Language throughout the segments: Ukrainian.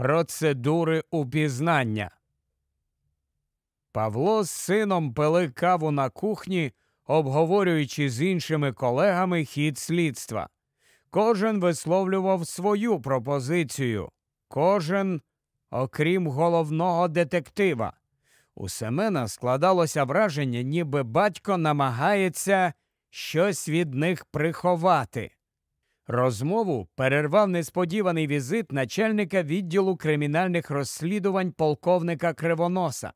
процедури упізнання. Павло з сином пили каву на кухні, обговорюючи з іншими колегами хід слідства. Кожен висловлював свою пропозицію, кожен, окрім головного детектива. У Семена складалося враження, ніби батько намагається щось від них приховати. Розмову перервав несподіваний візит начальника відділу кримінальних розслідувань полковника Кривоноса.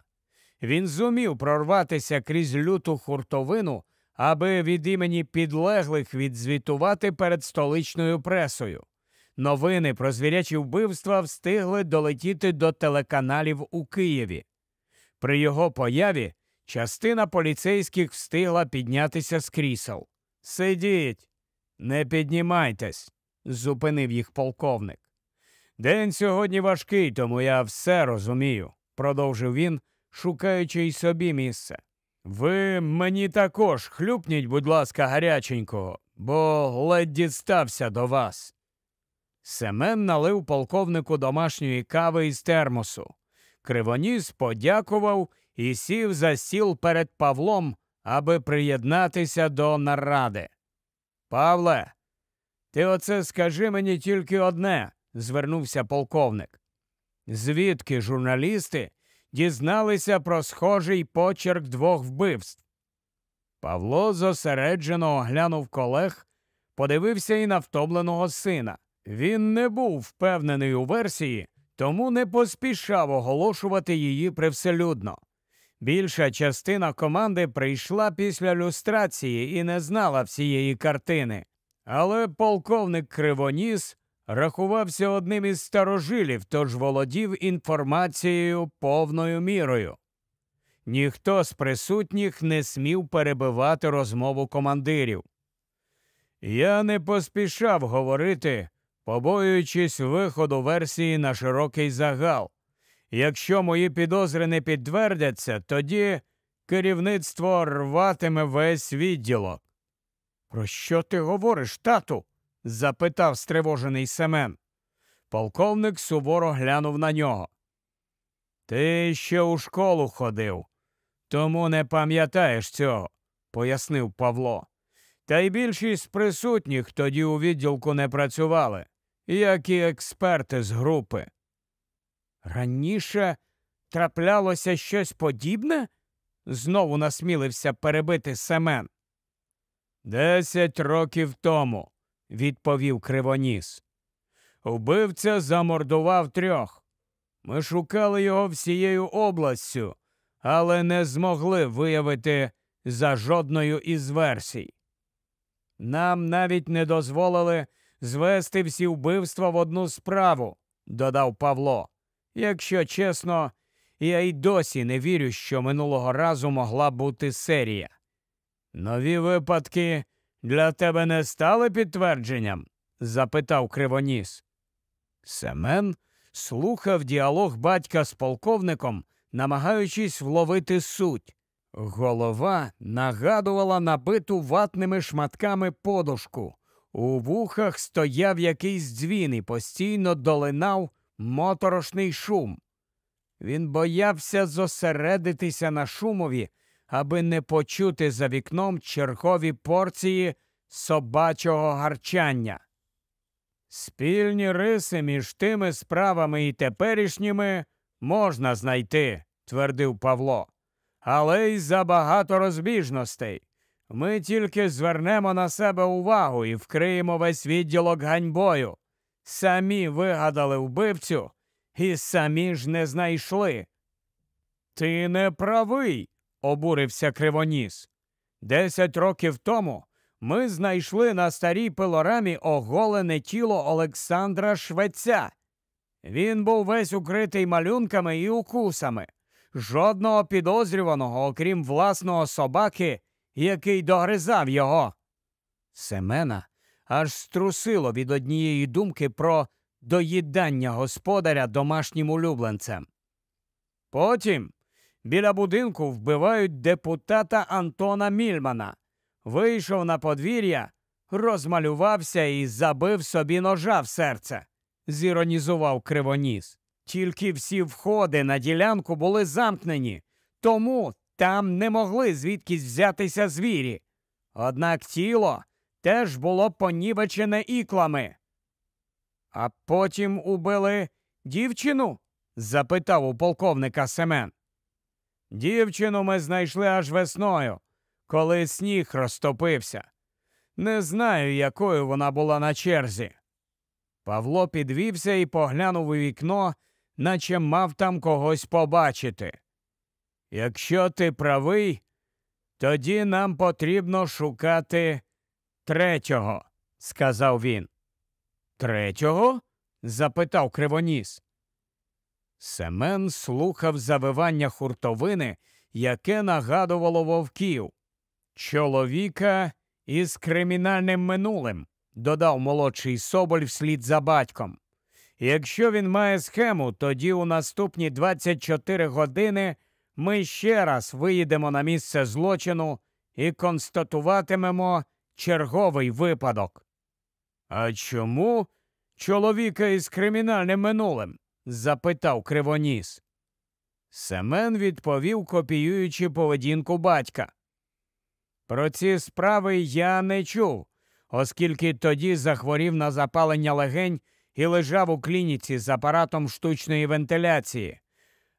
Він зумів прорватися крізь люту хуртовину, аби від імені підлеглих відзвітувати перед столичною пресою. Новини про звірячі вбивства встигли долетіти до телеканалів у Києві. При його появі частина поліцейських встигла піднятися з крісел. Сидіть, не піднімайтесь, зупинив їх полковник. День сьогодні важкий, тому я все розумію, продовжив він, шукаючи й собі місце. Ви мені також хлюпніть, будь ласка, гаряченького, бо ледь дістався до вас. Семен налив полковнику домашньої кави із термосу. Кривоніс подякував і сів за стіл перед Павлом, аби приєднатися до наради. Павле, ти оце скажи мені тільки одне, звернувся полковник. Звідки журналісти дізналися про схожий почерк двох вбивств? Павло зосереджено оглянув колег, подивився і на втомленого сина. Він не був впевнений у версії, тому не поспішав оголошувати її привселюдно. Більша частина команди прийшла після люстрації і не знала всієї картини. Але полковник Кривоніс рахувався одним із старожилів, тож володів інформацією повною мірою. Ніхто з присутніх не смів перебивати розмову командирів. Я не поспішав говорити, побоюючись виходу версії на широкий загал. Якщо мої підозри не підтвердяться, тоді керівництво рватиме весь відділок. Про що ти говориш, тату? запитав стривожений Семен. Полковник суворо глянув на нього. Ти ще у школу ходив, тому не пам'ятаєш цього, пояснив Павло. Та й більшість присутніх тоді у відділку не працювали, як і експерти з групи. Раніше траплялося щось подібне? знову насмілився перебити Семен. Десять років тому, відповів Кривоніс. Убивця замордував трьох. Ми шукали його всією областю, але не змогли виявити за жодною із версій. Нам навіть не дозволили звести всі вбивства в одну справу, додав Павло. Якщо чесно, я й досі не вірю, що минулого разу могла бути серія. Нові випадки для тебе не стали підтвердженням? запитав Кривоніс. Семен слухав діалог батька з полковником, намагаючись вловити суть. Голова нагадувала набиту ватними шматками подушку. У вухах стояв якийсь дзвін і постійно долинав моторошний шум. Він боявся зосередитися на шумові, аби не почути за вікном чергові порції собачого гарчання. Спільні риси між тими справами і теперішніми можна знайти, твердив Павло, але й забагато розбіжностей. Ми тільки звернемо на себе увагу і вкриємо весь відділок ганьбою. Самі вигадали вбивцю і самі ж не знайшли. Ти не правий, обурився Кривоніс. Десять років тому ми знайшли на старій пилорамі оголене тіло Олександра Швеця. Він був весь укритий малюнками і укусами. Жодного підозрюваного, окрім власного собаки, який догризав його. Семена аж струсило від однієї думки про доїдання господаря домашнім улюбленцем. Потім біля будинку вбивають депутата Антона Мільмана. Вийшов на подвір'я, розмалювався і забив собі ножа в серце, зіронізував кривоніс. Тільки всі входи на ділянку були замкнені, тому там не могли звідкись взятися звірі. Однак тіло теж було понівечене іклами. А потім убили дівчину? запитав у полковника Семен. Дівчину ми знайшли аж весною, коли сніг розтопився. Не знаю, якою вона була на черзі. Павло підвівся і поглянув у вікно, наче мав там когось побачити. Якщо ти правий, тоді нам потрібно шукати третього, сказав він. Третього? запитав Кривоніс. Семен слухав завивання хуртовини, яке нагадувало вовків. Чоловіка із кримінальним минулим, додав молодший Соболь вслід за батьком. Якщо він має схему, тоді у наступні 24 години ми ще раз виїдемо на місце злочину і констатуватимемо черговий випадок. А чому чоловіка із кримінальним минулим? запитав Кривоніс. Семен відповів, копіюючи поведінку батька. Про ці справи я не чув, оскільки тоді захворів на запалення легень і лежав у клініці з апаратом штучної вентиляції.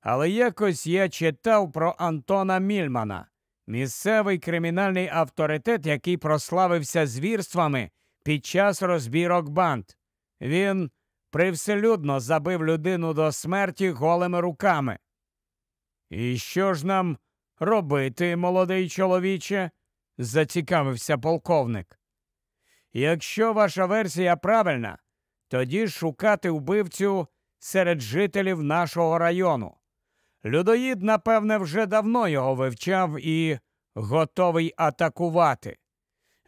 Але якось я читав про Антона Мільмана, місцевий кримінальний авторитет, який прославився звірствами під час розбірок банд. Він привселюдно забив людину до смерті голими руками. І що ж нам робити, молодий чоловіче? зацікавився полковник. Якщо ваша версія правильна, тоді шукати вбивцю серед жителів нашого району. Людоїд, напевне, вже давно його вивчав і готовий атакувати.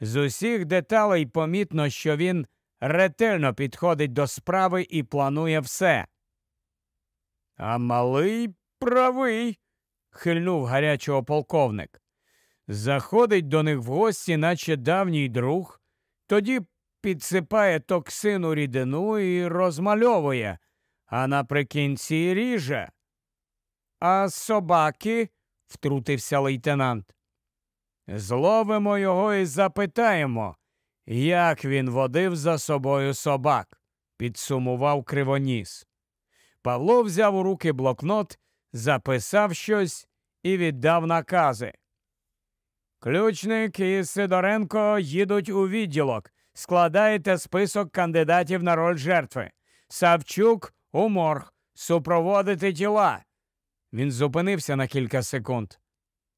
З усіх деталей помітно, що він ретельно підходить до справи і планує все. А малий правий, хильнув гарячого полковник. Заходить до них в гості, наче давній друг, тоді підсипає токсину рідину і розмальовує, а наприкінці ріже. А собаки, втрутився лейтенант. Зловимо його і запитаємо, як він водив за собою собак, підсумував кривоніс. Павло взяв у руки блокнот, записав щось і віддав накази. Ключник і Сидоренко їдуть у відділок. Складаєте список кандидатів на роль жертви. Савчук у морг. Супроводити тіла. Він зупинився на кілька секунд.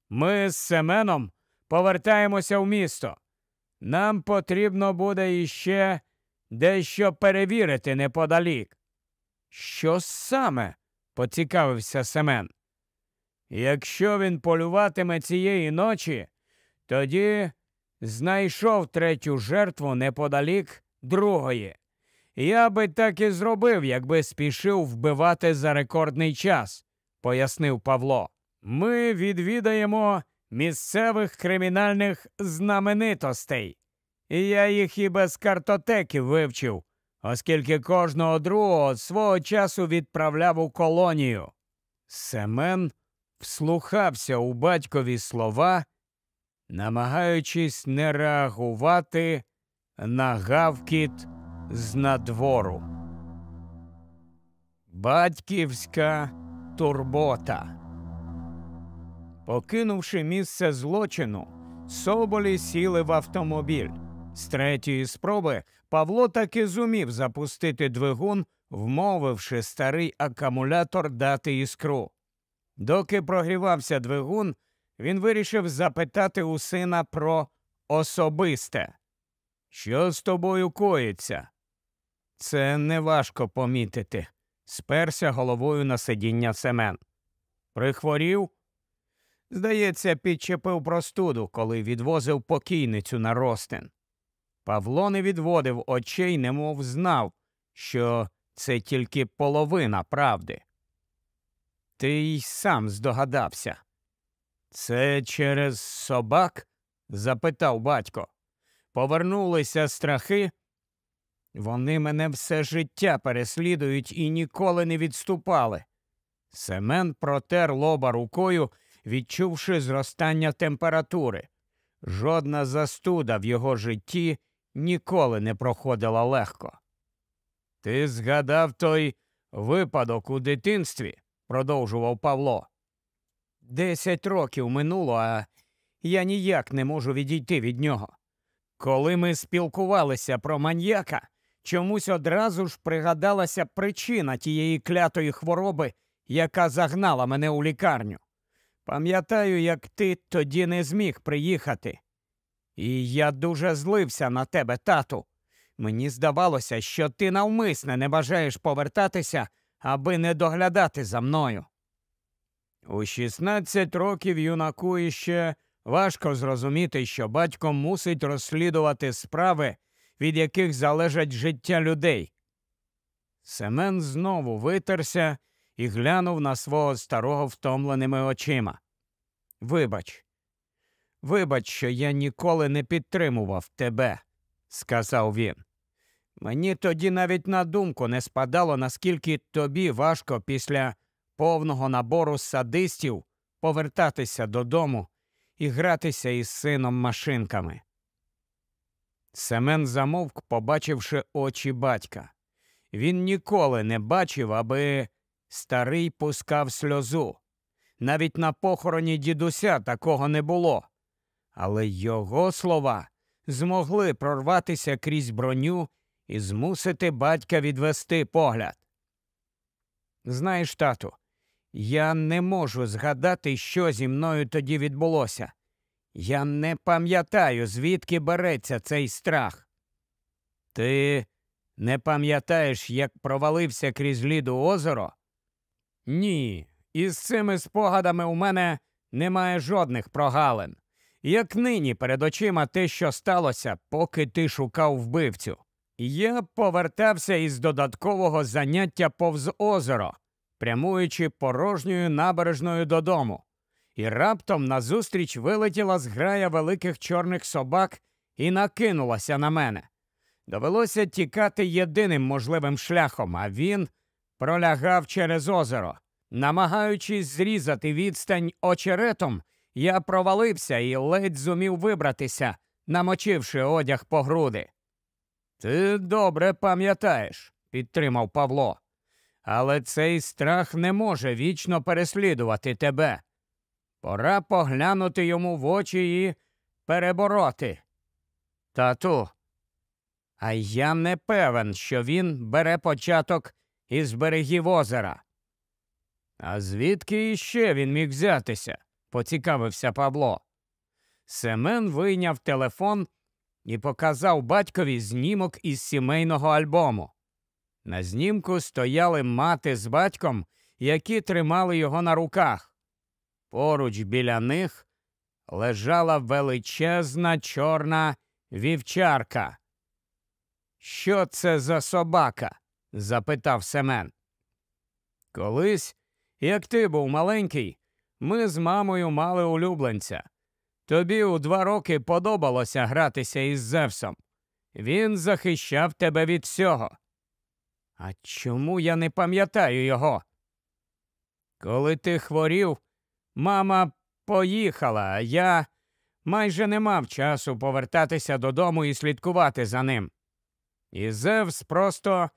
Ми з Семеном повертаємося в місто. Нам потрібно буде іще дещо перевірити неподалік. Що саме? поцікавився Семен. Якщо він полюватиме цієї ночі, тоді знайшов третю жертву неподалік другої. Я би так і зробив, якби спішив вбивати за рекордний час, пояснив Павло. Ми відвідаємо місцевих кримінальних знаменитостей. І я їх і без картотеки вивчив, оскільки кожного другого свого часу відправляв у колонію. Семен вслухався у батькові слова, намагаючись не реагувати на гавкіт з надвору. Батьківська турбота. Покинувши місце злочину, соболі сіли в автомобіль. З третьої спроби Павло таки зумів запустити двигун, вмовивши старий акумулятор дати іскру. Доки прогрівався двигун, він вирішив запитати у сина про особисте. Що з тобою коїться? Це неважко помітити, сперся головою на сидіння Семен. Прихворів? Здається, підчепив простуду, коли відвозив покійницю на ростин. Павло не відводив очей, немов знав, що це тільки половина правди. Ти й сам здогадався. Це через собак? запитав батько. Повернулися страхи. Вони мене все життя переслідують і ніколи не відступали. Семен протер лоба рукою, відчувши зростання температури. Жодна застуда в його житті ніколи не проходила легко. Ти згадав той випадок у дитинстві, продовжував Павло. Десять років минуло, а я ніяк не можу відійти від нього. Коли ми спілкувалися про маньяка, чомусь одразу ж пригадалася причина тієї клятої хвороби, яка загнала мене у лікарню. Пам'ятаю, як ти тоді не зміг приїхати. І я дуже злився на тебе, тату. Мені здавалося, що ти навмисне не бажаєш повертатися, аби не доглядати за мною. У 16 років юнаку іще важко зрозуміти, що батько мусить розслідувати справи, від яких залежать життя людей. Семен знову витерся і глянув на свого старого втомленими очима. Вибач, вибач, що я ніколи не підтримував тебе, сказав він. Мені тоді навіть на думку не спадало, наскільки тобі важко після повного набору садистів повертатися додому і гратися із сином машинками. Семен замовк, побачивши очі батька. Він ніколи не бачив, аби старий пускав сльозу. Навіть на похороні дідуся такого не було. Але його слова змогли прорватися крізь броню і змусити батька відвести погляд. Знаєш, тату, я не можу згадати, що зі мною тоді відбулося. Я не пам'ятаю, звідки береться цей страх. Ти не пам'ятаєш, як провалився крізь ліду озеро? Ні, із цими спогадами у мене немає жодних прогалин. Як нині перед очима те, що сталося, поки ти шукав вбивцю. Я повертався із додаткового заняття повз озеро, прямуючи порожньою набережною додому, і раптом назустріч вилетіла зграя великих чорних собак і накинулася на мене. Довелося тікати єдиним можливим шляхом, а він пролягав через озеро. Намагаючись зрізати відстань очеретом, я провалився і ледь зумів вибратися, намочивши одяг по груди. Ти добре пам'ятаєш, підтримав Павло. Але цей страх не може вічно переслідувати тебе. Пора поглянути йому в очі і перебороти. Тату, а я не певен, що він бере початок із берегів озера. А звідки іще він міг взятися? поцікавився Павло. Семен вийняв телефон і показав батькові знімок із сімейного альбому. На знімку стояли мати з батьком, які тримали його на руках. Поруч біля них лежала величезна чорна вівчарка. Що це за собака? запитав Семен. Колись, як ти був маленький, ми з мамою мали улюбленця. Тобі у два роки подобалося гратися із Зевсом. Він захищав тебе від всього. А чому я не пам'ятаю його? Коли ти хворів, мама поїхала, я майже не мав часу повертатися додому і слідкувати за ним. І Зевс просто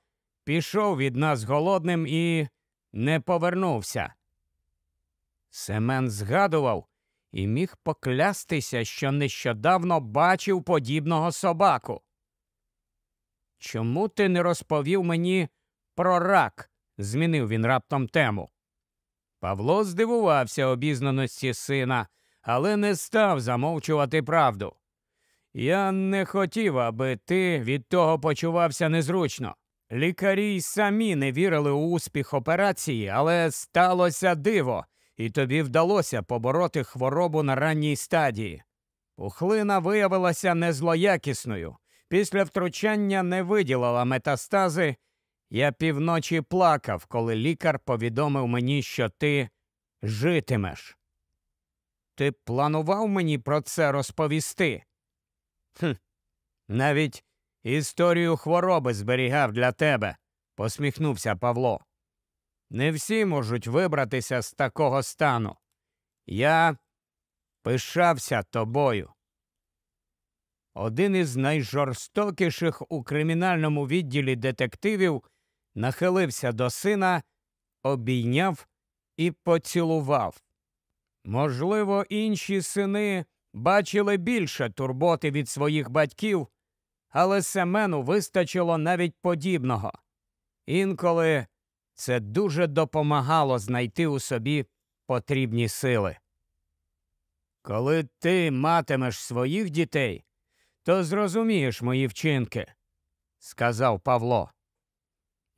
пішов від нас голодним і не повернувся. Семен згадував і міг поклястися, що нещодавно бачив подібного собаку. Чому ти не розповів мені про рак? змінив він раптом тему. Павло здивувався обізнаності сина, але не став замовчувати правду. Я не хотів, аби ти від того почувався незручно. Лікарі й самі не вірили у успіх операції, але сталося диво, і тобі вдалося побороти хворобу на ранній стадії. Пухлина виявилася незлоякісною. Після втручання не виділила метастази. Я півночі плакав, коли лікар повідомив мені, що ти житимеш. Ти планував мені про це розповісти? Хм, Навіть історію хвороби зберігав для тебе, посміхнувся Павло. Не всі можуть вибратися з такого стану. Я пишався тобою. Один із найжорстокіших у кримінальному відділі детективів нахилився до сина, обійняв і поцілував. Можливо, інші сини бачили більше турботи від своїх батьків, але Семену вистачило навіть подібного. Інколи це дуже допомагало знайти у собі потрібні сили. Коли ти матимеш своїх дітей, то зрозумієш мої вчинки, сказав Павло.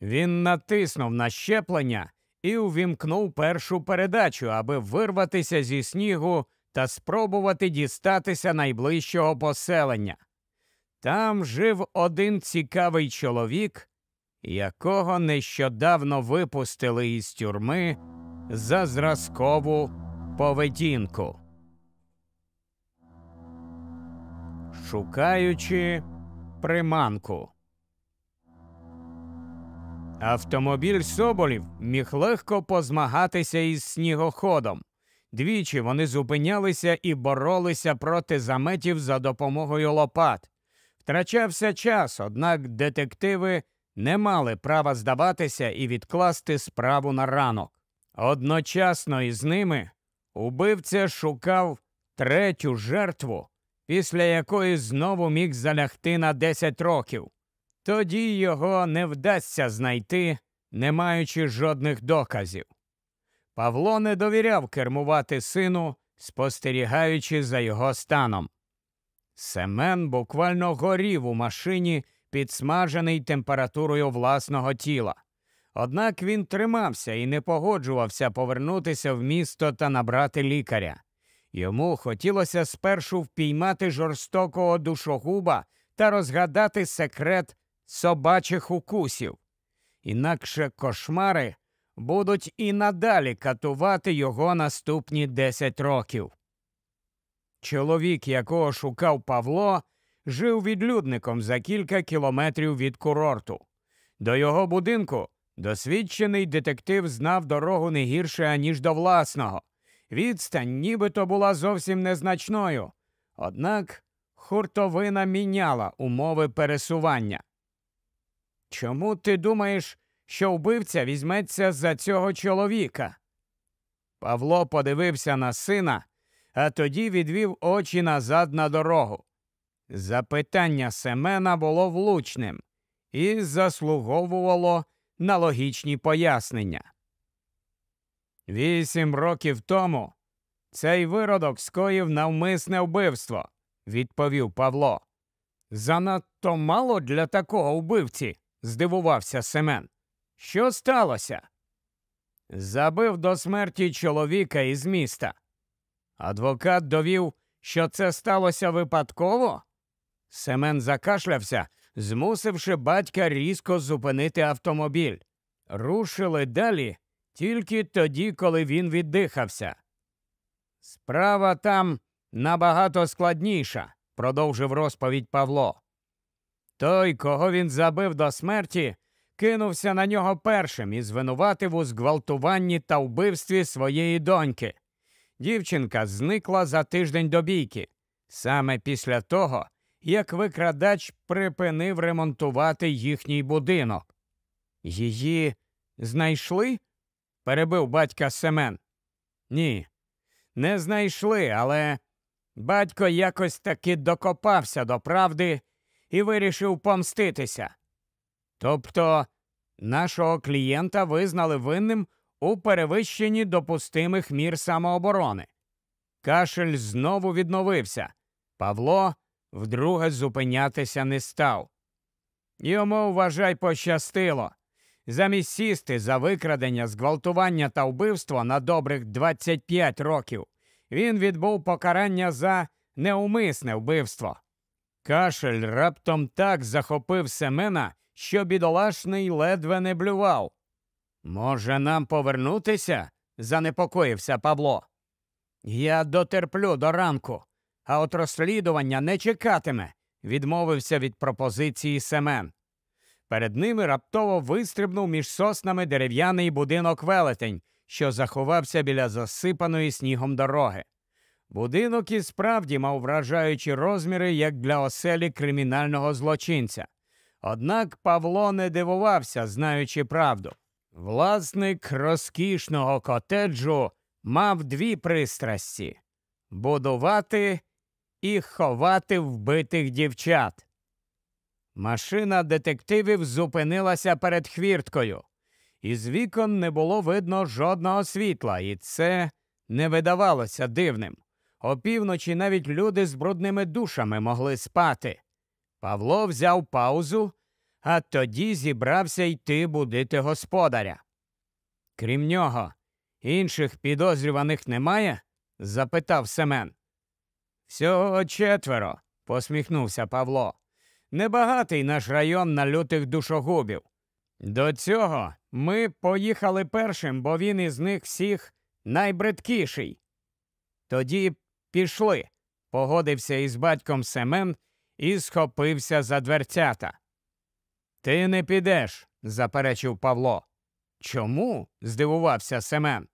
Він натиснув на щеплення і увімкнув першу передачу, аби вирватися зі снігу та спробувати дістатися найближчого поселення. Там жив один цікавий чоловік, якого нещодавно випустили із тюрми за зразкову поведінку. Шукаючи приманку. Автомобіль Соболів міг легко позмагатися із снігоходом. Двічі вони зупинялися і боролися проти заметів за допомогою лопат. Втрачався час, однак детективи не мали права здаватися і відкласти справу на ранок. Одночасно із ними убивця шукав третю жертву, після якої знову міг залягти на 10 років. Тоді його не вдасться знайти, не маючи жодних доказів. Павло не довіряв кермувати сину, спостерігаючи за його станом. Семен буквально горів у машині, підсмажений температурою власного тіла. Однак він тримався і не погоджувався повернутися в місто та набрати лікаря. Йому хотілося спершу впіймати жорстокого душогуба та розгадати секрет собачих укусів. Інакше кошмари будуть і надалі катувати його наступні 10 років. Чоловік, якого шукав Павло, жив відлюдником за кілька кілометрів від курорту. До його будинку досвідчений детектив знав дорогу не гірше, аніж до власного. Відстань нібито була зовсім незначною, однак хуртовина міняла умови пересування. Чому ти думаєш, що вбивця візьметься за цього чоловіка? Павло подивився на сина, а тоді відвів очі назад на дорогу. Запитання Семена було влучним і заслуговувало на логічні пояснення. Вісім років тому цей виродок скоїв навмисне вбивство, відповів Павло. Занадто мало для такого вбивці, здивувався Семен. Що сталося? Забив до смерті чоловіка із міста. Адвокат довів, що це сталося випадково. Семен закашлявся, змусивши батька різко зупинити автомобіль. Рушили далі тільки тоді, коли він віддихався. Справа там набагато складніша, продовжив розповідь Павло. Той, кого він забив до смерті, кинувся на нього першим і звинуватив у зґвалтуванні та вбивстві своєї доньки. Дівчинка зникла за тиждень до бійки, саме після того, як викрадач припинив ремонтувати їхній будинок. Її знайшли? перебив батька Семен. Ні, не знайшли, але батько якось таки докопався до правди і вирішив помститися. Тобто нашого клієнта визнали винним у перевищенні допустимих мір самооборони. Кашель знову відновився. Павло вдруге зупинятися не став. Йому, вважай, пощастило. Замість сісти за викрадення, зґвалтування та вбивство на добрих 25 років, він відбув покарання за неумисне вбивство. Кашель раптом так захопив Семена, що бідолашний ледве не блював. Може, нам повернутися? занепокоївся Павло. Я дотерплю до ранку, а от розслідування не чекатиме, відмовився від пропозиції Семен. Перед ними раптово вистрибнув між соснами дерев'яний будинок велетень, що заховався біля засипаної снігом дороги. Будинок і справді мав вражаючі розміри, як для оселі кримінального злочинця. Однак Павло не дивувався, знаючи правду. Власник розкішного котеджу мав дві пристрасті будувати і ховати вбитих дівчат. Машина детективів зупинилася перед хвірткою. Із вікон не було видно жодного світла, і це не видавалося дивним. Опівночі навіть люди з брудними душами могли спати. Павло взяв паузу, а тоді зібрався йти будити господаря. Крім нього, інших підозрюваних немає? запитав Семен. Всього четверо, посміхнувся Павло. Небагатий наш район на лютих душогубів. До цього ми поїхали першим, бо він із них всіх найбридкіший. Тоді пішли, погодився із батьком Семен і схопився за дверцята. Ти не підеш, заперечив Павло. Чому? здивувався Семен.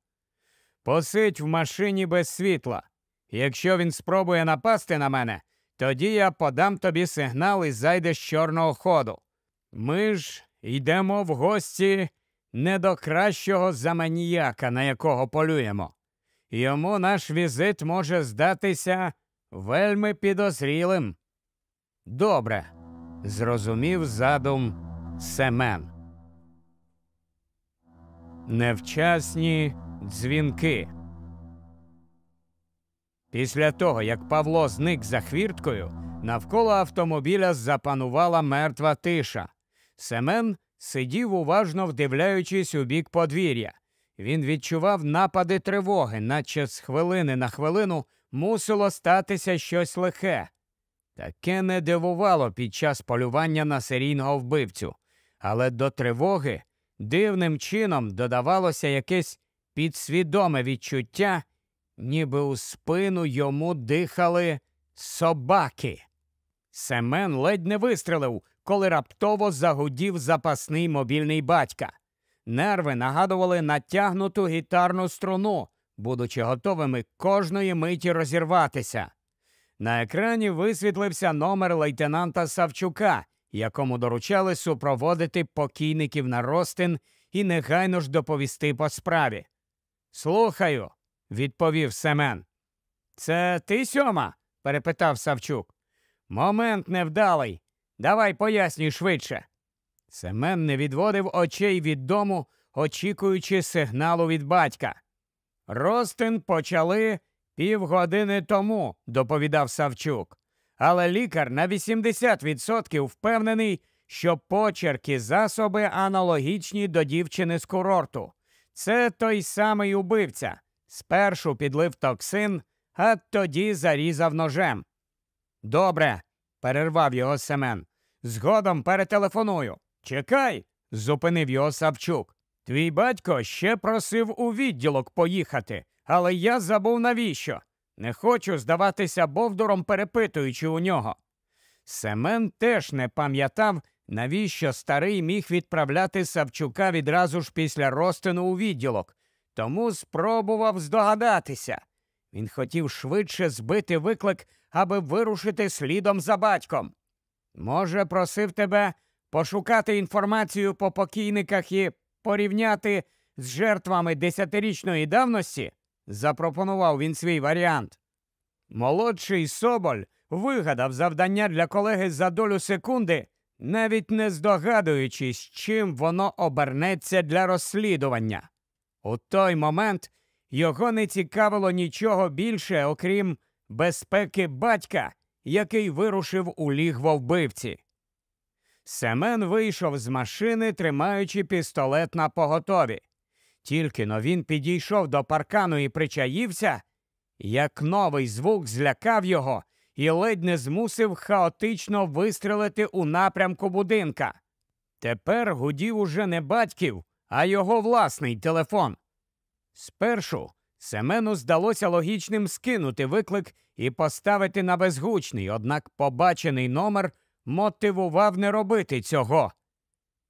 Посидь в машині без світла. Якщо він спробує напасти на мене, тоді я подам тобі сигнал і зайдеш з чорного ходу. Ми ж йдемо в гості не до кращого заманіяка, на якого полюємо. Йому наш візит може здатися вельми підозрілим. Добре, зрозумів задум Семен. Невчасні дзвінки. Після того, як Павло зник за хвірткою, навколо автомобіля запанувала мертва тиша. Семен сидів уважно вдивляючись у бік подвір'я. Він відчував напади тривоги, наче з хвилини на хвилину мусило статися щось лихе. Таке не дивувало під час полювання на серійного вбивцю, але до тривоги дивним чином додавалося якесь підсвідоме відчуття, ніби у спину йому дихали собаки. Семен ледь не вистрелив, коли раптово загудів запасний мобільний батька. Нерви нагадували натягнуту гітарну струну, будучи готовими кожної миті розірватися. На екрані висвітлився номер лейтенанта Савчука, якому доручали супроводити покійників на ростин і негайно ж доповісти по справі. Слухаю, відповів Семен. Це ти сьома? перепитав Савчук. Момент невдалий. Давай пояснюй швидше. Семен не відводив очей від дому, очікуючи сигналу від батька. Ростин почали півгодини тому, доповідав Савчук. Але лікар на 80% впевнений, що почерки засоби аналогічні до дівчини з курорту. Це той самий убивця. Спершу підлив токсин, а тоді зарізав ножем. Добре, перервав його Семен. Згодом перетелефоную. Чекай, зупинив його Савчук. Твій батько ще просив у відділок поїхати, але я забув навіщо. Не хочу здаватися бовдуром, перепитуючи у нього. Семен теж не пам'ятав, навіщо старий міг відправляти Савчука відразу ж після розтину у відділок, тому спробував здогадатися. Він хотів швидше збити виклик, аби вирушити слідом за батьком. Може, просив тебе пошукати інформацію по покійниках і порівняти з жертвами десятирічної давності? запропонував він свій варіант. Молодший Соболь вигадав завдання для колеги за долю секунди, навіть не здогадуючись, чим воно обернеться для розслідування. У той момент його не цікавило нічого більше, окрім безпеки батька, який вирушив у лігво вбивці. Семен вийшов з машини, тримаючи пістолет на поготові. Тільки но він підійшов до паркану і причаївся, як новий звук злякав його і ледь не змусив хаотично вистрелити у напрямку будинка. Тепер гудів уже не батьків, а його власний телефон. Спершу Семену здалося логічним скинути виклик і поставити на безгучний, однак побачений номер мотивував не робити цього.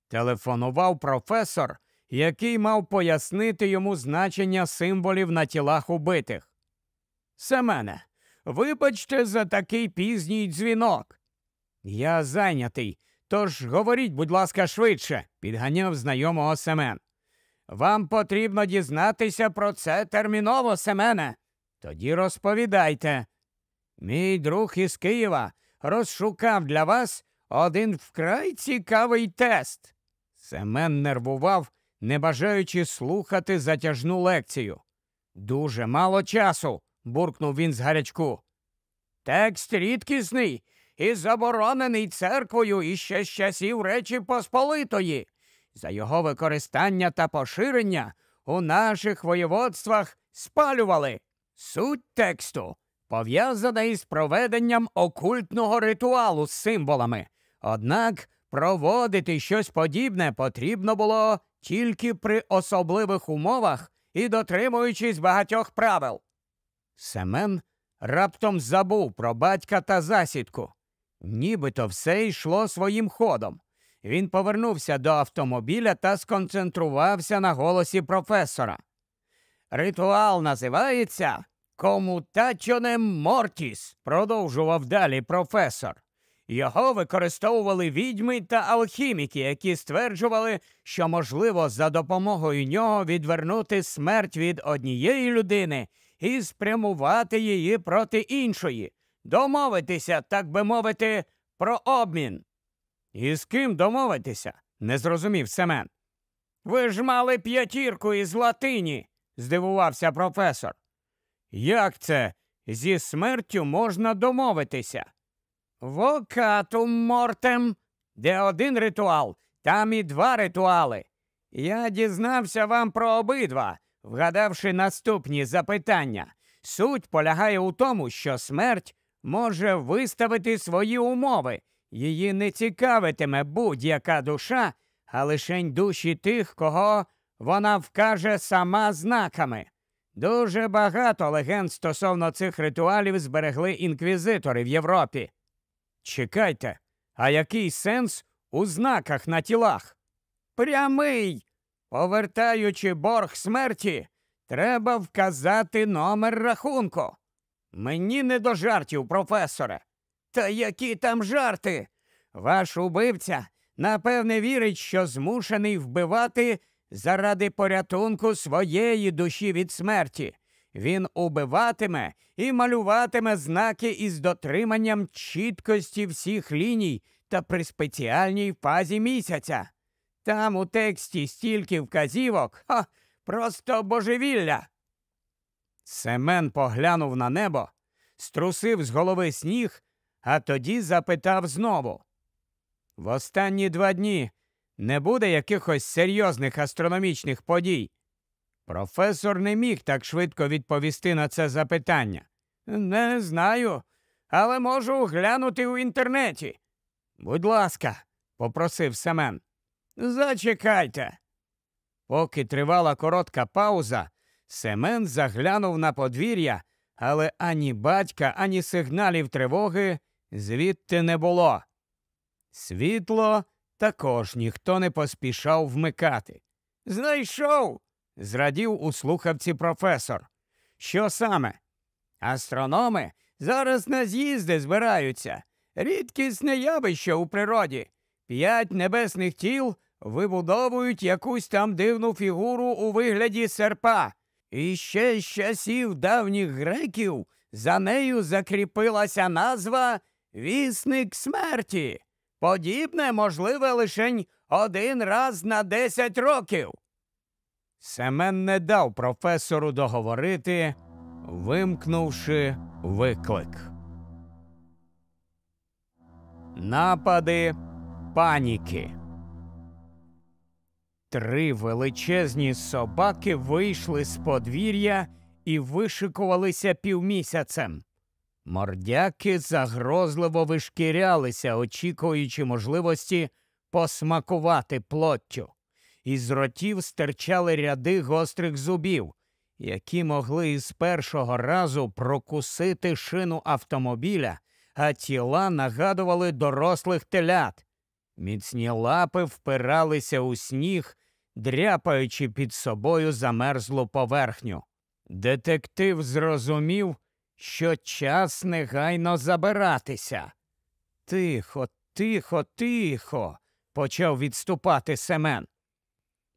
Телефонував професор, який мав пояснити йому значення символів на тілах убитих. Семене, вибачте за такий пізній дзвінок. Я зайнятий, тож говоріть, будь ласка, швидше, підганяв знайомого Семен. Вам потрібно дізнатися про це терміново, Семене. Тоді розповідайте. Мій друг із Києва розшукав для вас один вкрай цікавий тест. Семен нервував, не бажаючи слухати затяжну лекцію. Дуже мало часу, буркнув він з гарячку. Текст рідкісний і заборонений церквою іще з часів Речі Посполитої. За його використання та поширення у наших воєводствах спалювали. Суть тексту пов'язана із проведенням окультного ритуалу з символами. Однак проводити щось подібне потрібно було тільки при особливих умовах і дотримуючись багатьох правил. Семен раптом забув про батька та засідку. Нібито все йшло своїм ходом. Він повернувся до автомобіля та сконцентрувався на голосі професора. Ритуал називається Комутачонем Мортіс, продовжував далі професор. Його використовували відьми та алхіміки, які стверджували, що можливо за допомогою нього відвернути смерть від однієї людини і спрямувати її проти іншої, домовитися, так би мовити, про обмін. І з ким домовитися? не зрозумів Семен. Ви ж мали п'ятірку із латині, здивувався професор. Як це зі смертю можна домовитися? Вокатум мортем, де один ритуал, там і два ритуали. Я дізнався вам про обидва, вгадавши наступні запитання. Суть полягає у тому, що смерть може виставити свої умови. Її не цікавитиме будь-яка душа, а лишень душі тих, кого вона вкаже сама знаками. Дуже багато легенд стосовно цих ритуалів зберегли інквізитори в Європі. Чекайте, а який сенс у знаках на тілах? Прямий. Повертаючи борг смерті, треба вказати номер рахунку. Мені не до жартів, професоре. Та які там жарти? Ваш убивця, напевне, вірить, що змушений вбивати заради порятунку своєї душі від смерті. Він убиватиме і малюватиме знаки із дотриманням чіткості всіх ліній та при спеціальній фазі місяця. Там у тексті стільки вказівок, ха, просто божевілля. Семен поглянув на небо, струсив з голови сніг, а тоді запитав знову. В останні два дні не буде якихось серйозних астрономічних подій. Професор не міг так швидко відповісти на це запитання. Не знаю, але можу глянути у інтернеті. Будь ласка, попросив Семен. Зачекайте. Поки тривала коротка пауза, Семен заглянув на подвір'я, але ані батька, ані сигналів тривоги звідти не було. Світло також ніхто не поспішав вмикати. Знайшов. зрадів у слухавці професор. Що саме? Астрономи зараз на з'їзди збираються. Рідкісне явище у природі. П'ять небесних тіл вибудовують якусь там дивну фігуру у вигляді серпа. І ще з часів давніх греків за нею закріпилася назва Вісник смерті. Подібне можливе лише один раз на десять років. Семен не дав професору договорити, вимкнувши виклик. Напади паніки. Три величезні собаки вийшли з подвір'я і вишикувалися півмісяцем. Мордяки загрозливо вишкірялися, очікуючи можливості посмакувати плоттю. Із ротів стирчали ряди гострих зубів. які могли із першого разу прокусити шину автомобіля, а тіла нагадували дорослих телят. Міцні лапи впиралися у сніг, дряпаючи під собою замерзлу поверхню. Детектив зрозумів, що час негайно забиратися. Тихо, тихо, тихо, почав відступати Семен.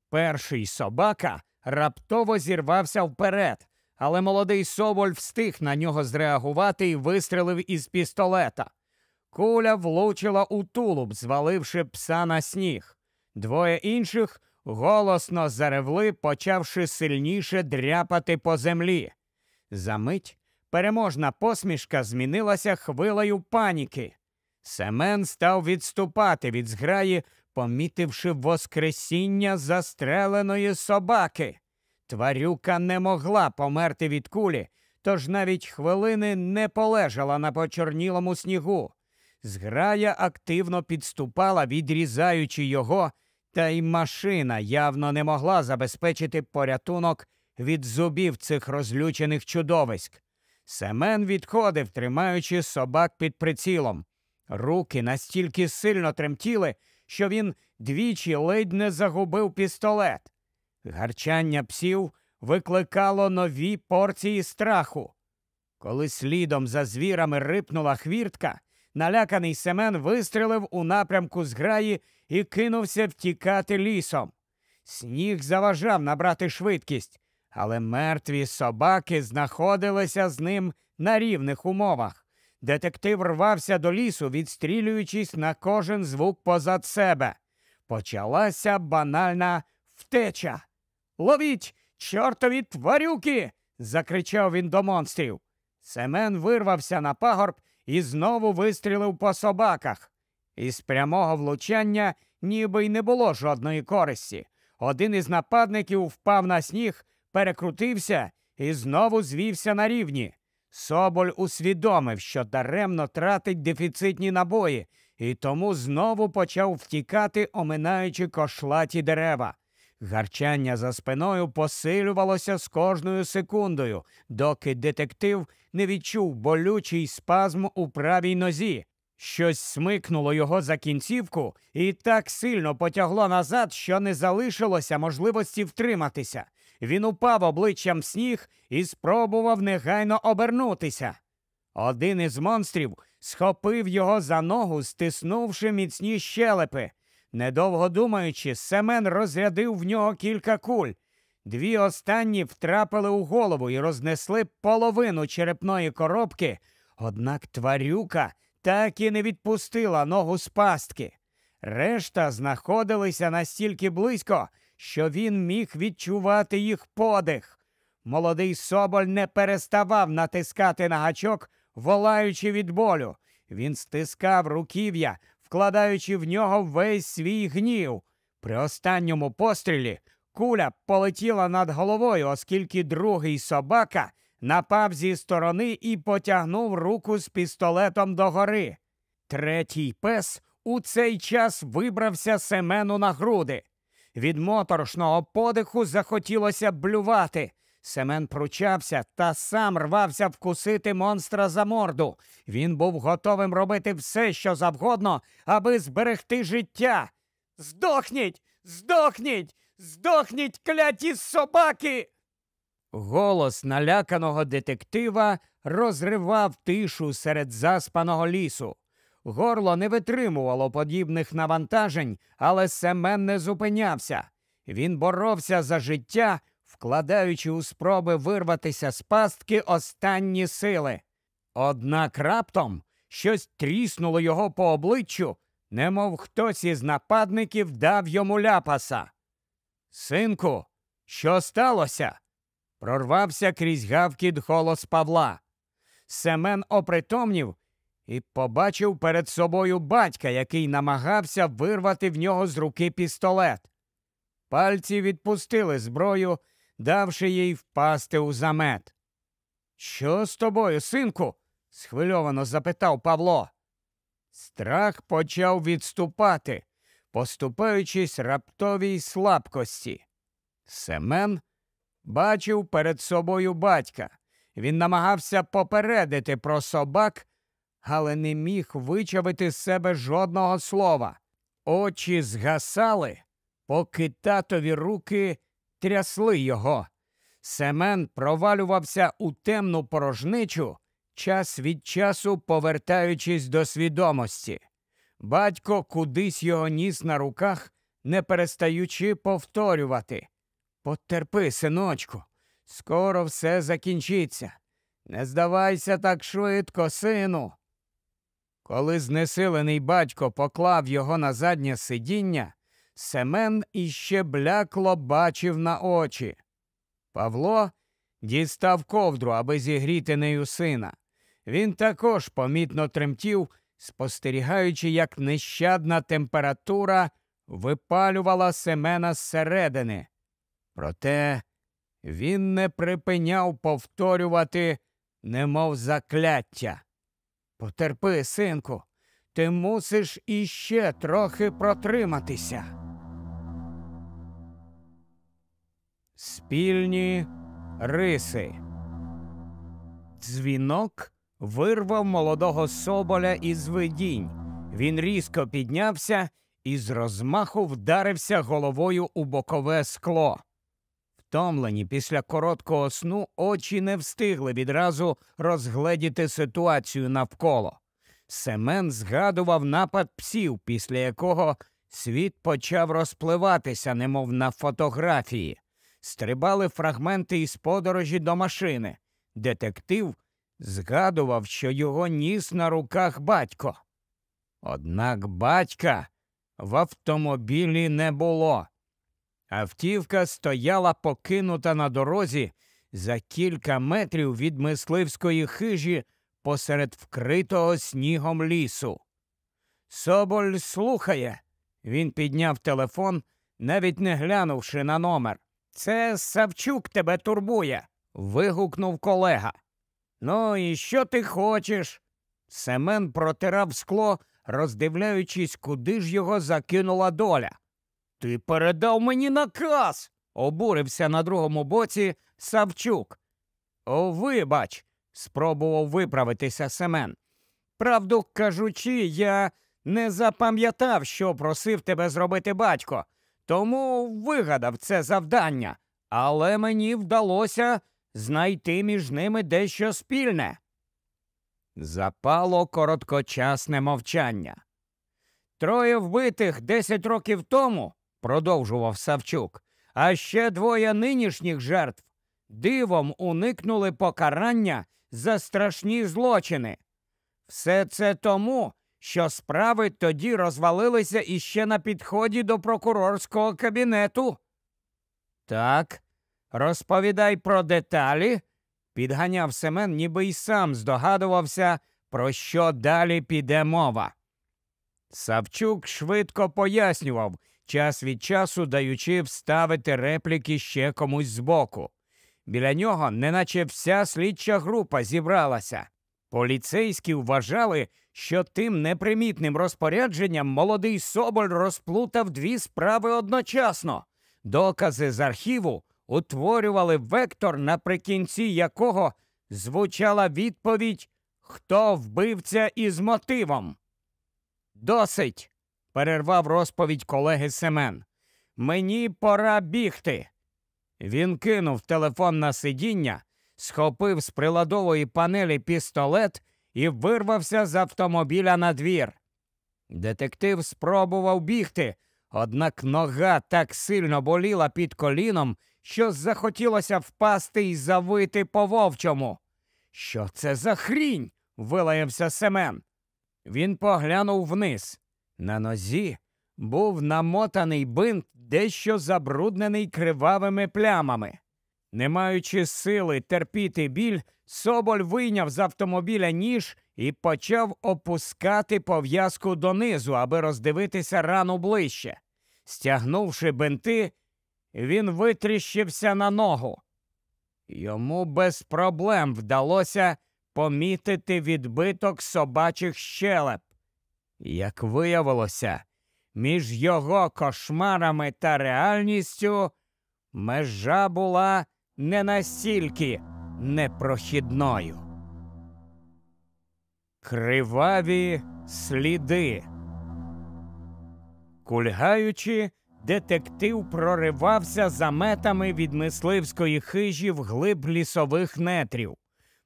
Перший собака раптово зірвався вперед, але молодий Соболь встиг на нього зреагувати і вистрелив із пістолета. Куля влучила у тулуб, зваливши пса на сніг. Двоє інших голосно заревли, почавши сильніше дряпати по землі. Замить переможна посмішка змінилася хвилею паніки. Семен став відступати від зграї, помітивши воскресіння застреленої собаки. Тварюка не могла померти від кулі, тож навіть хвилини не полежала на почорнілому снігу. Зграя активно підступала, відрізаючи його, та й машина явно не могла забезпечити порятунок від зубів цих розлючених чудовиськ. Семен відходив, тримаючи собак під прицілом. Руки настільки сильно тремтіли, що він двічі ледь не загубив пістолет. Гарчання псів викликало нові порції страху. Коли слідом за звірами рипнула хвіртка, наляканий Семен вистрелив у напрямку зграї і кинувся втікати лісом. Сніг заважав набрати швидкість, але мертві собаки знаходилися з ним на рівних умовах. Детектив рвався до лісу, відстрілюючись на кожен звук позад себе. Почалася банальна втеча. Ловіть, чортові тварюки. закричав він до монстрів. Семен вирвався на пагорб і знову вистрілив по собаках. Із прямого влучання ніби й не було жодної користі. Один із нападників впав на сніг, перекрутився і знову звівся на рівні. Соболь усвідомив, що даремно тратить дефіцитні набої, і тому знову почав втікати, оминаючи кошлаті дерева. Гарчання за спиною посилювалося з кожною секундою, доки детектив не відчув болючий спазм у правій нозі. Щось смикнуло його за кінцівку і так сильно потягло назад, що не залишилося можливості втриматися. Він упав обличчям в сніг і спробував негайно обернутися. Один із монстрів схопив його за ногу, стиснувши міцні щелепи. Недовго думаючи, Семен розрядив в нього кілька куль. Дві останні втрапили у голову і рознесли половину черепної коробки, однак тварюка так і не відпустила ногу з пастки. Решта знаходилися настільки близько, що він міг відчувати їх подих. Молодий Соболь не переставав натискати на гачок, волаючи від болю. Він стискав руків'я, вкладаючи в нього весь свій гнів. При останньому пострілі куля полетіла над головою, оскільки другий собака напав зі сторони і потягнув руку з пістолетом догори. Третій пес у цей час вибрався Семену на груди. Від моторошного подиху захотілося блювати. Семен пручався та сам рвався вкусити монстра за морду. Він був готовим робити все, що завгодно, аби зберегти життя. Здохніть! Здохніть! Здохніть, кляті собаки! Голос наляканого детектива розривав тишу серед заспаного лісу. Горло не витримувало подібних навантажень, але Семен не зупинявся. Він боровся за життя, вкладаючи у спроби вирватися з пастки останні сили. Однак раптом щось тріснуло його по обличчю, немов хтось із нападників дав йому ляпаса. Синку, що сталося? Прорвався крізь гавкіт голос Павла. Семен опритомнів і побачив перед собою батька, який намагався вирвати в нього з руки пістолет. Пальці відпустили зброю, давши їй впасти у замет. Що з тобою, синку? схвильовано запитав Павло. Страх почав відступати, поступаючись раптовій слабкості. Семен бачив перед собою батька. Він намагався попередити про собак, але не міг вичавити з себе жодного слова. Очі згасали, поки татові руки трясли його. Семен провалювався у темну порожничу, час від часу повертаючись до свідомості. Батько кудись його ніс на руках, не перестаючи повторювати. Потерпи, синочку, скоро все закінчиться. Не здавайся так швидко, сину. Коли знесилений батько поклав його на заднє сидіння, Семен іще блякло бачив на очі. Павло дістав ковдру, аби зігріти нею сина. Він також помітно тремтів, спостерігаючи, як нещадна температура випалювала Семена зсередини. Проте він не припиняв повторювати, немов закляття. Потерпи, синку, ти мусиш іще трохи протриматися. Спільні риси. Дзвінок вирвав молодого соболя із видінь. Він різко піднявся і з розмаху вдарився головою у бокове скло. Втомлені після короткого сну очі не встигли відразу розгледіти ситуацію навколо. Семен згадував напад псів, після якого світ почав розпливатися, немов на фотографії. Стрибали фрагменти із подорожі до машини. Детектив згадував, що його ніс на руках батько. Однак батька в автомобілі не було. Автівка стояла покинута на дорозі за кілька метрів від мисливської хижі посеред вкритого снігом лісу. Соболь слухає. Він підняв телефон, навіть не глянувши на номер. Це Савчук тебе турбує. вигукнув колега. Ну, і що ти хочеш? Семен протирав скло, роздивляючись, куди ж його закинула доля. Ти передав мені наказ, обурився на другому боці Савчук. О, вибач, спробував виправитися Семен. Правду кажучи, я не запам'ятав, що просив тебе зробити батько, тому вигадав це завдання, але мені вдалося знайти між ними дещо спільне. Запало короткочасне мовчання. Троє вбитих десять років тому, продовжував Савчук, а ще двоє нинішніх жертв дивом уникнули покарання за страшні злочини. Все це тому, що справи тоді розвалилися іще на підході до прокурорського кабінету. Так, розповідай про деталі, підганяв Семен, ніби й сам здогадувався, про що далі піде мова. Савчук швидко пояснював, час від часу даючи вставити репліки ще комусь збоку. Біля нього, неначе вся слідча група зібралася. Поліцейські вважали, що тим непримітним розпорядженням молодий Соболь розплутав дві справи одночасно. Докази з архіву утворювали вектор, наприкінці якого звучала відповідь Хто вбивця із мотивом. Досить. Перервав розповідь колеги Семен. Мені пора бігти. Він кинув телефон на сидіння, схопив з приладової панелі пістолет і вирвався з автомобіля на двір. Детектив спробував бігти, однак нога так сильно боліла під коліном, що захотілося впасти і завити по вовчому. Що це за хрінь? вилаявся Семен. Він поглянув вниз. На нозі був намотаний бинт, дещо забруднений кривавими плямами. Не маючи сили терпіти біль, Соболь вийняв з автомобіля ніж і почав опускати пов'язку донизу, аби роздивитися рану ближче. Стягнувши бинти, він витріщився на ногу. Йому без проблем вдалося помітити відбиток собачих щелеп. Як виявилося, між його кошмарами та реальністю межа була не настільки непрохідною. Криваві сліди. Кульгаючи, детектив проривався заметами від мисливської хижі в глиб лісових нетрів.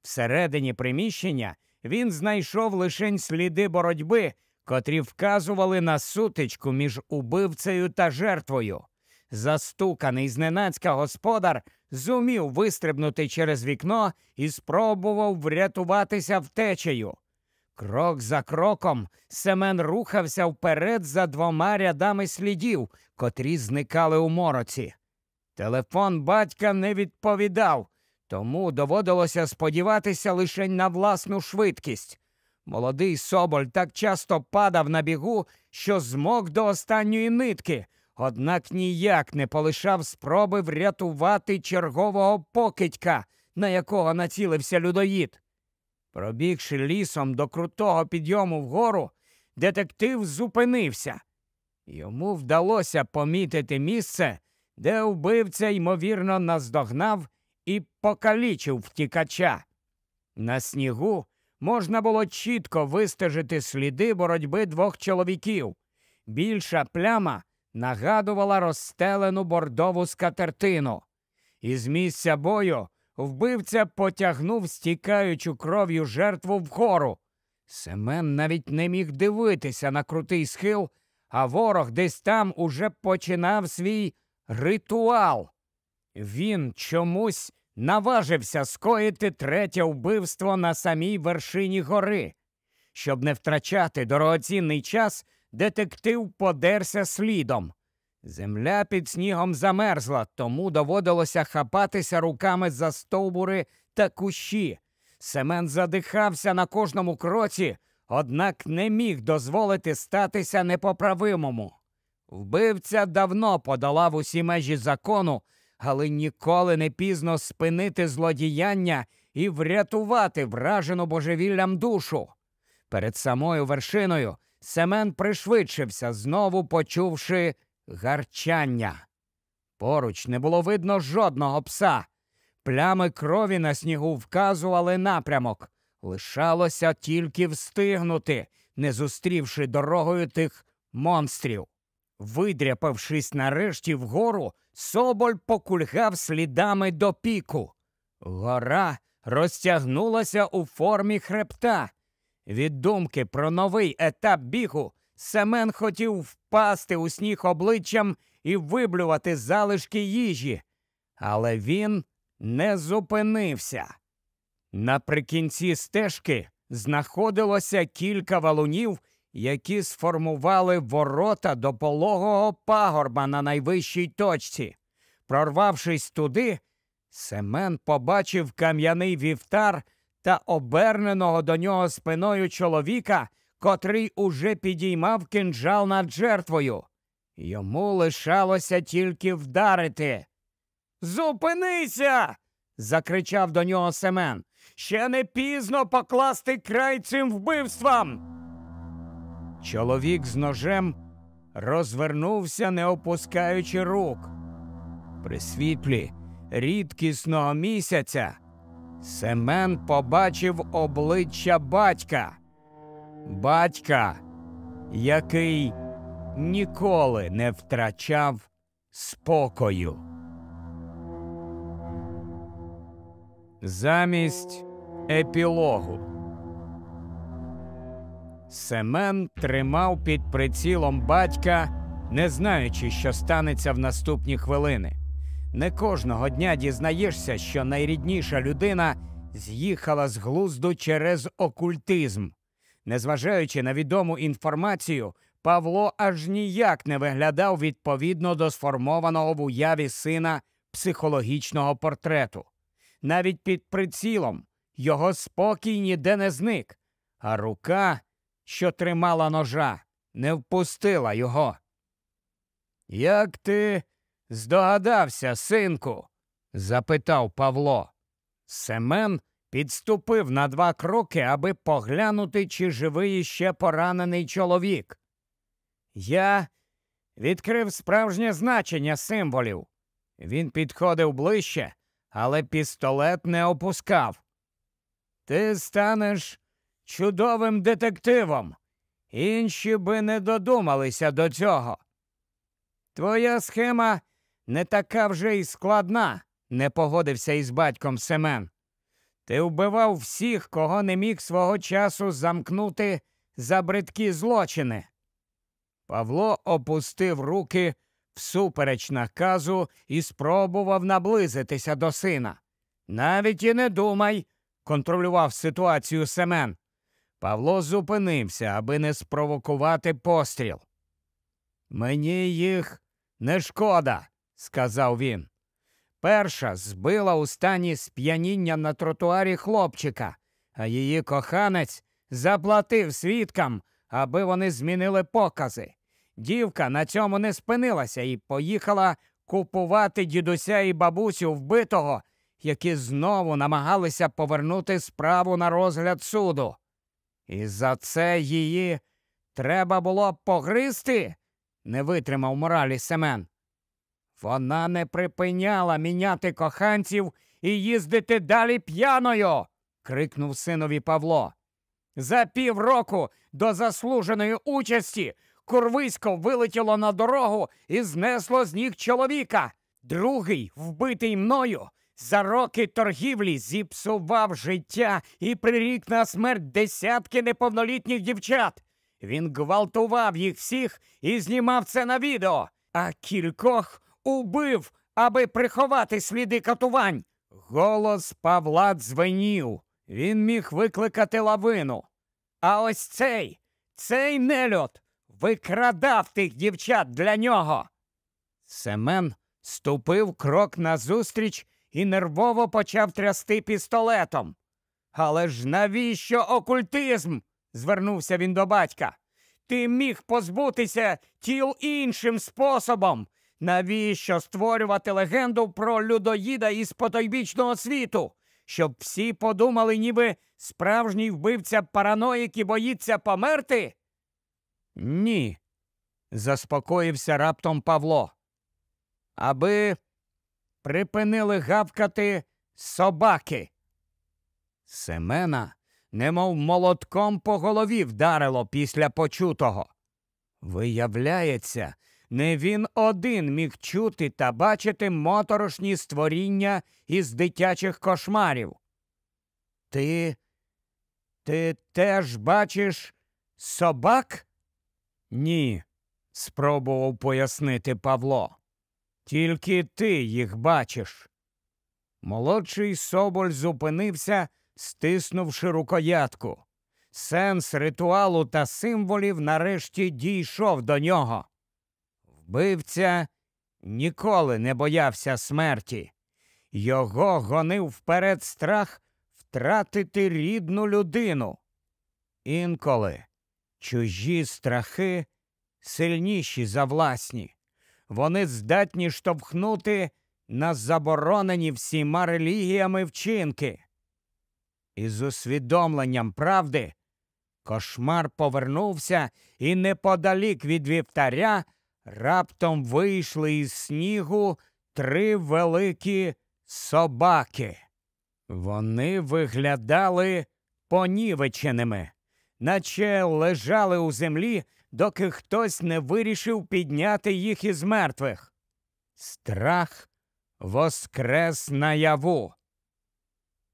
Всередині приміщення він знайшов лишень сліди боротьби, котрі вказували на сутичку між убивцею та жертвою. Застуканий зненацька господар зумів вистрибнути через вікно і спробував врятуватися втечею. Крок за кроком Семен рухався вперед за двома рядами слідів, котрі зникали у мороці. Телефон батька не відповідав, тому доводилося сподіватися лише на власну швидкість. Молодий Соболь так часто падав на бігу, що змог до останньої нитки, однак ніяк не полишав спроби врятувати чергового покидька, на якого націлився людоїд. Пробігши лісом до крутого підйому вгору, детектив зупинився. Йому вдалося помітити місце, де вбивця, ймовірно, наздогнав і покалічив втікача. На снігу можна було чітко вистежити сліди боротьби двох чоловіків. Більша пляма нагадувала розстелену бордову скатертину. Із місця бою вбивця потягнув стікаючу кров'ю жертву вгору. Семен навіть не міг дивитися на крутий схил, а ворог десь там уже починав свій ритуал. Він чомусь наважився скоїти третє вбивство на самій вершині гори. Щоб не втрачати дорогоцінний час, детектив подерся слідом. Земля під снігом замерзла, тому доводилося хапатися руками за стовбури та кущі. Семен задихався на кожному кроці, однак не міг дозволити статися непоправимому. Вбивця давно подолав усі межі закону, але ніколи не пізно спинити злодіяння і врятувати вражену божевіллям душу. Перед самою вершиною Семен пришвидшився, знову почувши гарчання. Поруч не було видно жодного пса. Плями крові на снігу вказували напрямок. Лишалося тільки встигнути, не зустрівши дорогою тих монстрів. Видряпавшись нарешті вгору, соболь покульгав слідами до піку. Гора розтягнулася у формі хребта. Від думки про новий етап бігу Семен хотів впасти у сніг обличчям і виблювати залишки їжі, але він не зупинився. Наприкінці стежки знаходилося кілька валунів, які сформували ворота до пологого пагорба на найвищій точці. Прорвавшись туди, Семен побачив кам'яний вівтар та оберненого до нього спиною чоловіка, котрий уже підіймав кинджал над жертвою. Йому лишалося тільки вдарити. Зупинися. закричав до нього Семен. Ще не пізно покласти край цим вбивствам. Чоловік з ножем розвернувся, не опускаючи рук. При світлі рідкісного місяця Семен побачив обличчя батька. Батька, який ніколи не втрачав спокою. Замість епілогу. Семен тримав під прицілом батька, не знаючи, що станеться в наступні хвилини. Не кожного дня дізнаєшся, що найрідніша людина з'їхала з глузду через окультизм. Незважаючи на відому інформацію, Павло аж ніяк не виглядав відповідно до сформованого в уяві сина психологічного портрету. Навіть під прицілом його спокій ніде не зник, а рука, що тримала ножа, не впустила його. Як ти здогадався, синку? запитав Павло. Семен підступив на два кроки, аби поглянути, чи живий іще поранений чоловік. Я відкрив справжнє значення символів. Він підходив ближче, але пістолет не опускав. Ти станеш чудовим детективом. Інші би не додумалися до цього. Твоя схема не така вже й складна, не погодився із батьком Семен. Ти вбивав всіх, кого не міг свого часу замкнути за бридкі злочини. Павло опустив руки всупереч наказу і спробував наблизитися до сина. Навіть і не думай, контролював ситуацію Семен. Павло зупинився, аби не спровокувати постріл. Мені їх не шкода, сказав він. Перша збила у стані сп'яніння на тротуарі хлопчика, а її коханець заплатив свідкам, аби вони змінили покази. Дівка на цьому не спинилася і поїхала купувати дідуся і бабусю вбитого, які знову намагалися повернути справу на розгляд суду. І за це її треба було погризти, не витримав моралі Семен. Вона не припиняла міняти коханців і їздити далі п'яною. крикнув синові Павло. За півроку до заслуженої участі Курвисько вилетіло на дорогу і знесло з ніг чоловіка. Другий, вбитий мною, за роки торгівлі зіпсував життя і прирік на смерть десятки неповнолітніх дівчат. Він гвалтував їх всіх і знімав це на відео, а кількох убив, аби приховати сліди катувань. Голос Павла дзвенів. Він міг викликати лавину. А ось цей, цей нельот викрадав тих дівчат для нього. Семен ступив крок назустріч і нервово почав трясти пістолетом. Але ж навіщо окультизм? звернувся він до батька. Ти міг позбутися тіл іншим способом. Навіщо створювати легенду про людоїда із потойбічного світу? Щоб всі подумали, ніби справжній вбивця параноїки боїться померти? Ні, заспокоївся раптом Павло. Аби припинили гавкати собаки. Семена, немов молотком по голові вдарило після почутого. Виявляється, не він один міг чути та бачити моторошні створіння із дитячих кошмарів. Ти, ти теж бачиш собак? Ні, спробував пояснити Павло. Тільки ти їх бачиш. Молодший Соболь зупинився, стиснувши рукоятку. Сенс ритуалу та символів нарешті дійшов до нього. Вбивця ніколи не боявся смерті. Його гонив вперед страх втратити рідну людину. Інколи чужі страхи сильніші за власні. Вони здатні штовхнути на заборонені всіма релігіями вчинки. І з усвідомленням правди кошмар повернувся і неподалік від вівтаря раптом вийшли із снігу три великі собаки. Вони виглядали понівеченими, наче лежали у землі, доки хтось не вирішив підняти їх із мертвих. Страх воскрес наяву.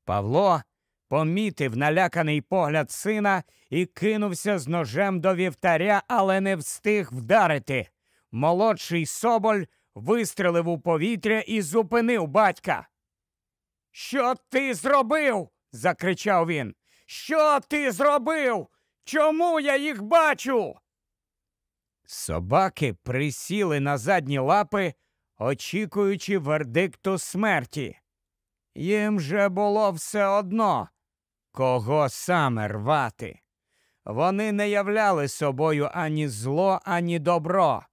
Павло помітив наляканий погляд сина і кинувся з ножем до вівтаря, але не встиг вдарити. Молодший Соболь вистрелив у повітря і зупинив батька. Що ти зробив? закричав він. Що ти зробив? Чому я їх бачу? Собаки присіли на задні лапи, очікуючи вердикту смерті. Їм же було все одно, кого саме рвати. Вони не являли собою ані зло, ані добро.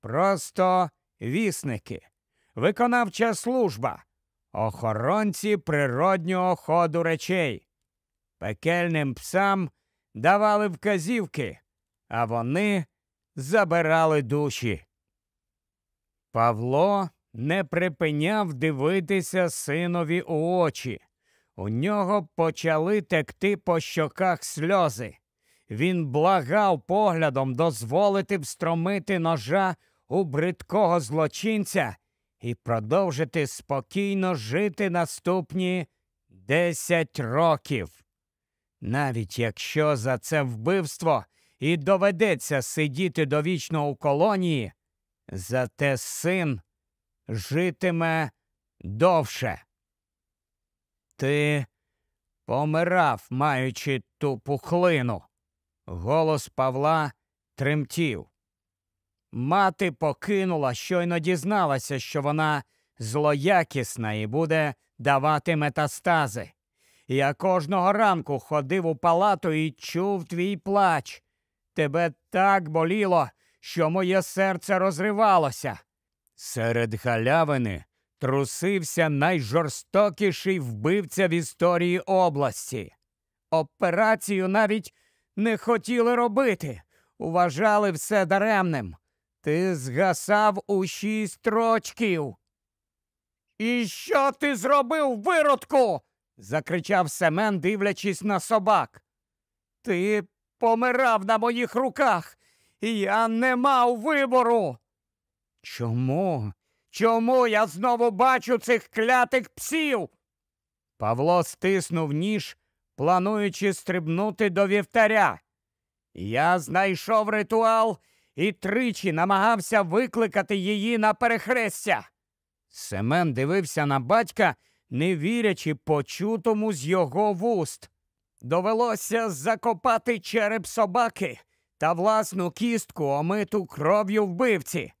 Просто вісники, виконавча служба, охоронці природнього ходу речей. Пекельним псам давали вказівки, а вони забирали душі. Павло не припиняв дивитися синові у очі. У нього почали текти по щоках сльози. Він благав поглядом дозволити встромити ножа у бридкого злочинця і продовжити спокійно жити наступні десять років. Навіть якщо за це вбивство і доведеться сидіти довічно у колонії, зате син житиме довше. Ти помирав, маючи ту пухлину. Голос Павла тремтів. Мати покинула, щойно дізналася, що вона злоякісна і буде давати метастази. Я кожного ранку ходив у палату і чув твій плач. Тебе так боліло, що моє серце розривалося. Серед галявини трусився найжорстокіший вбивця в історії області. Операцію навіть не хотіли робити, вважали все даремним. Ти згасав у шість рочків. І що ти зробив, виродку? закричав Семен, дивлячись на собак. Ти помирав на моїх руках, і я не мав вибору. Чому? Чому я знову бачу цих клятих псів? Павло стиснув ніж, плануючи стрибнути до вівтаря. Я знайшов ритуал і тричі намагався викликати її на перехрестя. Семен дивився на батька, не вірячи почутому з його вуст. Довелося закопати череп собаки та власну кістку, омиту кров'ю вбивці.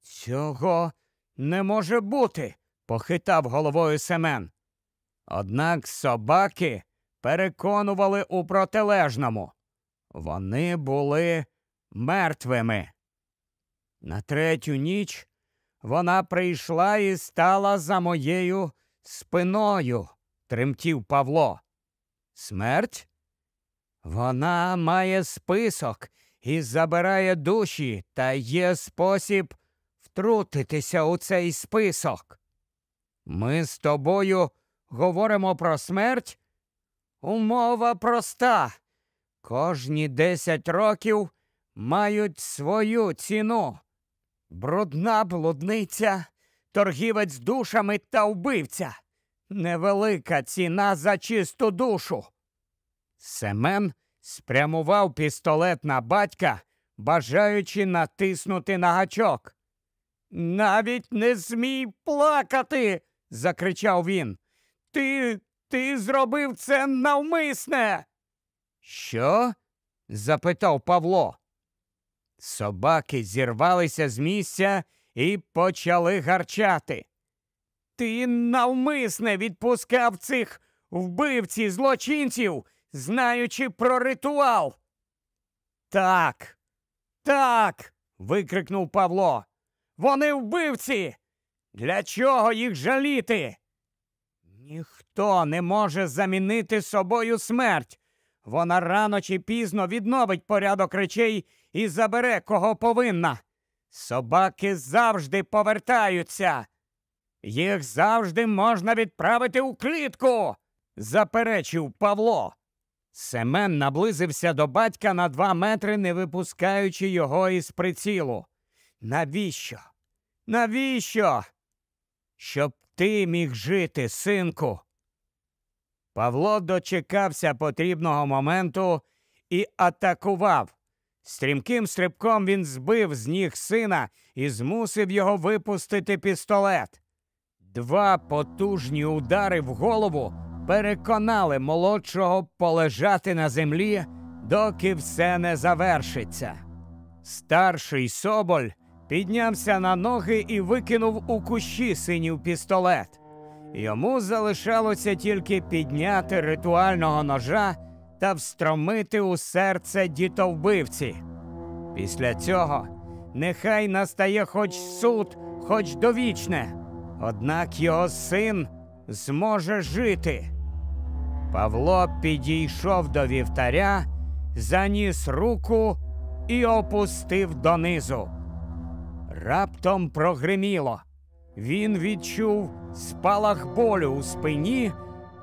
Цього не може бути, похитав головою Семен. Однак собаки переконували у протилежному. Вони були мертвими. На третю ніч вона прийшла і стала за моєю спиною, тремтів Павло. Смерть? Вона має список і забирає душі, та є спосіб втрутитися у цей список. Ми з тобою говоримо про смерть? Умова проста. Кожні десять років мають свою ціну. Брудна блудниця, торгівець душами та вбивця. Невелика ціна за чисту душу. Семен спрямував пістолет на батька, бажаючи натиснути на гачок. Навіть не смій плакати. закричав він. Ти ти зробив це навмисне. Що? запитав Павло. Собаки зірвалися з місця і почали гарчати. Ти навмисне відпускав цих вбивці злочинців, знаючи про ритуал. Так, так. викрикнув Павло. Вони вбивці. Для чого їх жаліти? Ніхто не може замінити собою смерть. Вона рано чи пізно відновить порядок речей і забере кого повинна. Собаки завжди повертаються. Їх завжди можна відправити у клітку, заперечив Павло. Семен наблизився до батька на два метри, не випускаючи його із прицілу. Навіщо? Навіщо? Щоб ти міг жити, синку. Павло дочекався потрібного моменту і атакував. Стрімким стрибком він збив з ніг сина і змусив його випустити пістолет. Два потужні удари в голову переконали молодшого полежати на землі, доки все не завершиться. Старший Соболь піднявся на ноги і викинув у кущі синів пістолет. Йому залишалося тільки підняти ритуального ножа та встромити у серце дітовбивці. Після цього нехай настає хоч суд, хоч довічне, однак його син зможе жити. Павло підійшов до вівтаря, заніс руку і опустив донизу. Раптом прогриміло. він відчув спалах болю у спині,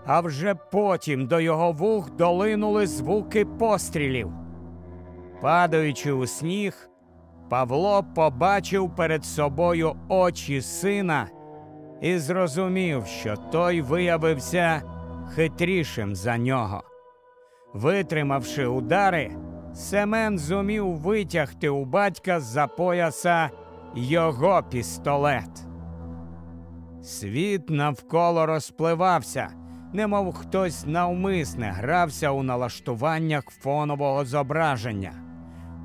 а вже потім до його вух долинули звуки пострілів. Падаючи у сніг, Павло побачив перед собою очі сина і зрозумів, що той виявився хитрішим за нього. Витримавши удари, Семен зумів витягти у батька з-за пояса його пістолет. Світ навколо розпливався, немов хтось навмисне грався у налаштуваннях фонового зображення.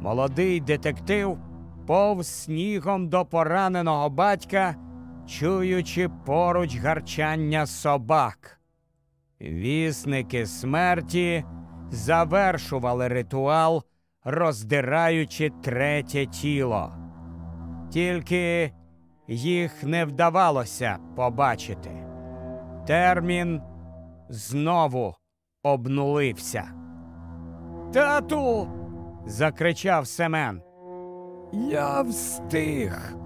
Молодий детектив повз снігом до пораненого батька, чуючи поруч гарчання собак. Вісники смерті завершували ритуал, роздираючи третє тіло. Тільки їх не вдавалося побачити. Термін знову обнулився. Тату. закричав Семен. Я встиг.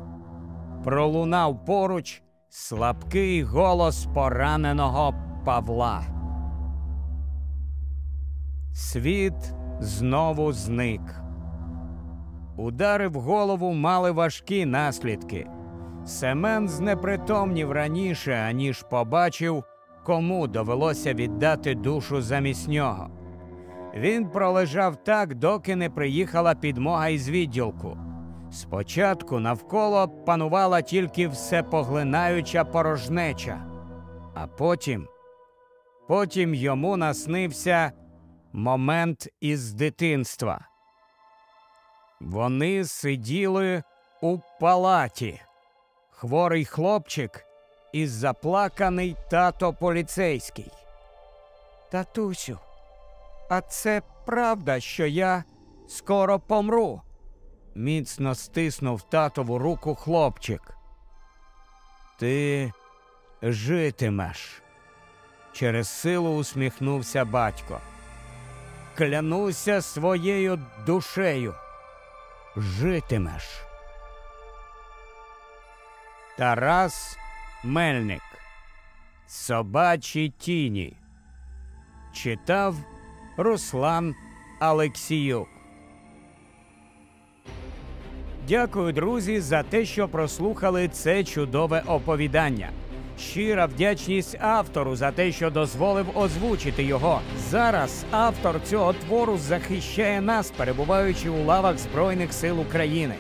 Пролунав поруч слабкий голос пораненого Павла. Світ знову зник. Удари в голову мали важкі наслідки. Семен знепритомнів раніше, аніж побачив, кому довелося віддати душу замість нього. Він пролежав так, доки не приїхала підмога із відділку. Спочатку навколо панувала тільки всепоглинаюча порожнеча, а потім, потім йому наснився момент із дитинства. Вони сиділи у палаті, хворий хлопчик і заплаканий тато поліцейський. Татусю, а це правда, що я скоро помру? Міцно стиснув татову руку хлопчик. Ти житимеш. Через силу усміхнувся батько. Клянуся своєю душею. Житимеш. Тарас Мельник. Собачі тіні. Читав Руслан Алексіюк. Дякую, друзі, за те, що прослухали це чудове оповідання. Щира вдячність автору за те, що дозволив озвучити його. Зараз автор цього твору захищає нас, перебуваючи у лавах Збройних сил України.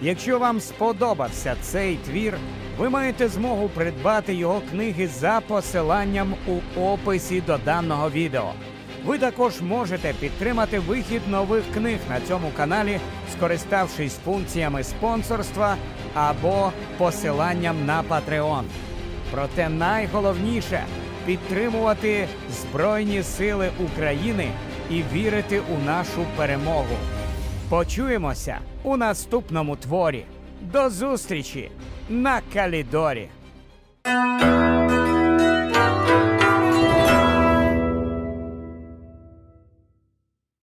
Якщо вам сподобався цей твір, ви маєте змогу придбати його книги за посиланням у описі до даного відео. Ви також можете підтримати вихід нових книг на цьому каналі, скориставшись функціями спонсорства або посиланням на Patreon. Проте найголовніше підтримувати Збройні Сили України і вірити у нашу перемогу. Почуємося у наступному творі. До зустрічі на Калідорі!